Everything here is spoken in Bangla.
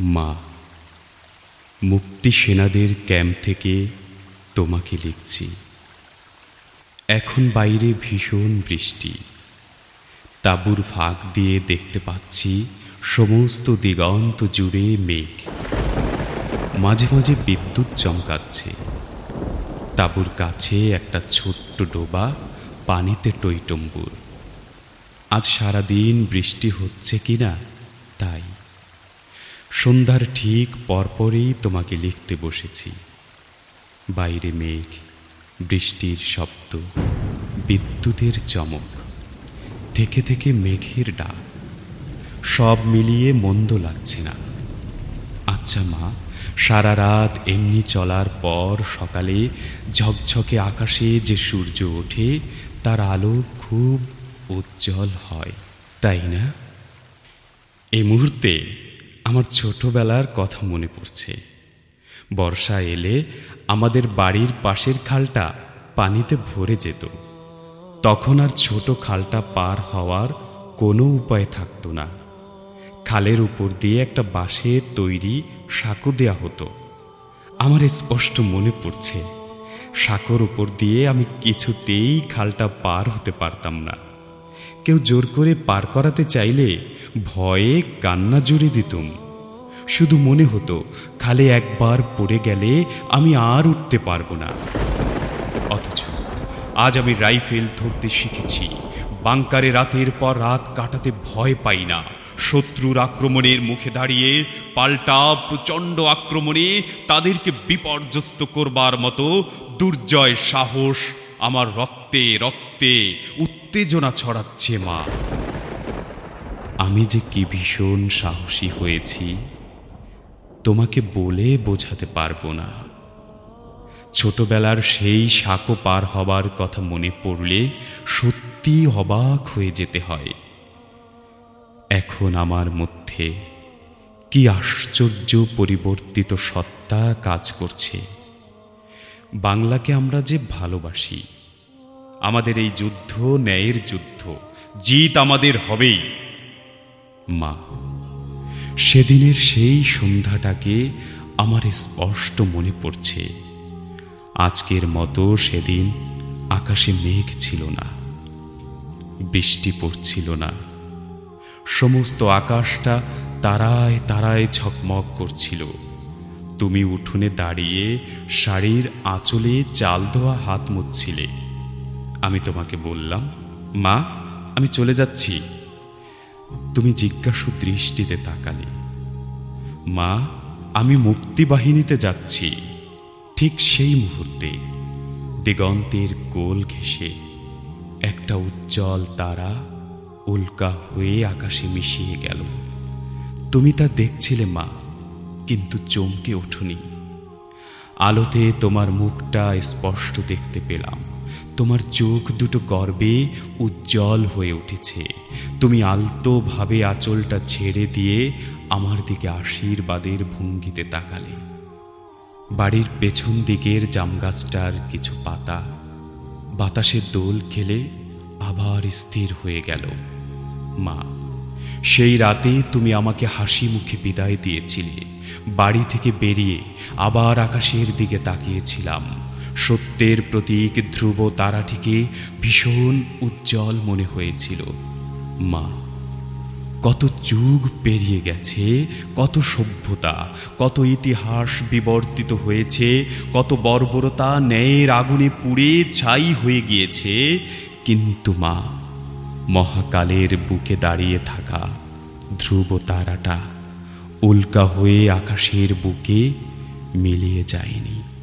মা মুক্তি সেনাদের ক্যাম্প থেকে তোমাকে লিখছি এখন বাইরে ভীষণ বৃষ্টি। তাঁবুর ফাঁক দিয়ে দেখতে পাচ্ছি সমস্ত দিগন্ত জুড়ে মেঘ। মাঝে মাঝে বিদ্যুৎ চমকাচ্ছে। তাঁবুর কাছে একটা ছোট্ট ডোবা, পানিতে টইটম্বুর। আজ সারাদিন বৃষ্টি হচ্ছে কি না তাই সন্ধ্যার ঠিক পরপরই তোমাকে লিখতে বসেছি। বাইরে মেঘ, বৃষ্টির শব্দ, বিদ্যুতের চমক, থেকে থেকে মেঘের ডাক, সব মিলিয়ে মন্দ লাগছে না। আচ্ছা মা, সারা রাত এমনি চলার পর সকালে ঝকঝকে আকাশে যে সূর্য ওঠে, তার আলো খুব উজ্জ্বল হয়, তাই না? এই মুহূর্তে আমার ছোটবেলার কথা মনে পড়ছে। বর্ষা এলে আমাদের বাড়ির পাশের খালটা পানিতে ভরে যেত। তখন আর ছোট খালটা পার হওয়ার কোনো উপায় থাকতো না। খালের উপর দিয়ে একটা বাঁশের তৈরি সাঁকো দেয়া হতো। আমার স্পষ্ট মনে পড়ছে, সাঁকোর উপর দিয়ে আমি কিছুতেই খালটা পার হতে পারতাম না। কেউ জোর করে পার করাতে চাইলে ভয়ে কান্না জুড়ে দিতুম। শুধু মনে হতো, খালে একবার পড়ে গেলে আমি আর উঠতে পারব না। অথচ আজ আমি রাইফেল ধরতে শিখেছি, বাংকারে রাতের পর রাত কাটাতে ভয় পাই না। শত্রুর আক্রমণের মুখে দাঁড়িয়ে, পাল্টা প্রচণ্ড আক্রমণে তাদেরকে বিপর্যস্ত করবার মতো দুর্জয় সাহস আমার রক্তে রক্তে উত্তেজনা ছড়াচ্ছে, মা। আমি যে কি ভীষণ সাহসী হয়েছি, তোমাকে বলে বোঝাতে পারব না। ছোটবেলার সেই সাঁকো পার হবার কথা মনে পড়লে সত্যি অবাক হয়ে যেতে হয়। এখন আমার মধ্যে কি আশ্চর্য পরিবর্তিত সত্তা কাজ করছে। বাংলাকে আমরা যে ভালোবাসি, আমাদের এই যুদ্ধ ন্যায়ের যুদ্ধ, জিত আমাদের হবেই। মা, সেদিনের সেই সন্ধ্যাটাকে আমার স্পষ্ট মনে পড়ছে। আজকের মতো সেদিন আকাশে মেঘ ছিল না, বৃষ্টি পড়ছিল না। সমস্ত আকাশটা তারায় তারায় ঝকমক করছিল। তুমি উঠোনে দাঁড়িয়ে শাড়ির আঁচলে চাল ধোয়া হাত মুচ্ছিলে আমি তোমাকে বললাম, মা, আমি চলে যাচ্ছি। তুমি জিজ্ঞাসু দৃষ্টিতে তাকালে। মা, আমি মুক্তিবাহিনীতে যাচ্ছি। ঠিক সেই মুহূর্তে দিগন্তের গোল ঘেঁষে একটা উজ্জ্বল তারা উল্কা হয়ে আকাশে মিশিয়ে গেল। তুমি তা দেখছিলে, মা? কিন্তু চমকে ওঠুনি। আলোতে তোমার মুখটা স্পষ্ট দেখতে পেলাম। তোমার চোখ দুটো গর্বে উজ্জ্বল হয়ে উঠেছে। তুমি আলতোভাবে আঁচলটা ছেড়ে দিয়ে আমার দিকে আশীর্বাদের ভঙ্গিতে তাকালে। বাড়ির পেছন দিকের জামগাছটার কিছু পাতা। বাতাসে দোল খেলে আবার স্থির হয়ে গেল মা। সেই রাতে তুমি আমাকে হাসি মুখে বিদায় দিয়েছিলে। বাড়ি থেকে বেরিয়ে আবার আকাশের দিকে তাকিয়েছিলাম। সত্যের প্রতীক ধ্রুব তারাটিকে ভীষণ উজ্জ্বল মনে হয়েছিল। মা, কত যুগ পেরিয়ে গেছে, কত সভ্যতা, কত ইতিহাস বিবর্তিত হয়েছে, কত বর্বরতা ন্যায়ের আগুনে পুড়ে ছাই হয়ে গিয়েছে। কিন্তু মা মহাকালের বুকে দাঁড়িয়ে থাকা ধ্রুব তারাটা উল্কা হয়ে আকাশের বুকে মিলিয়ে যায়নি।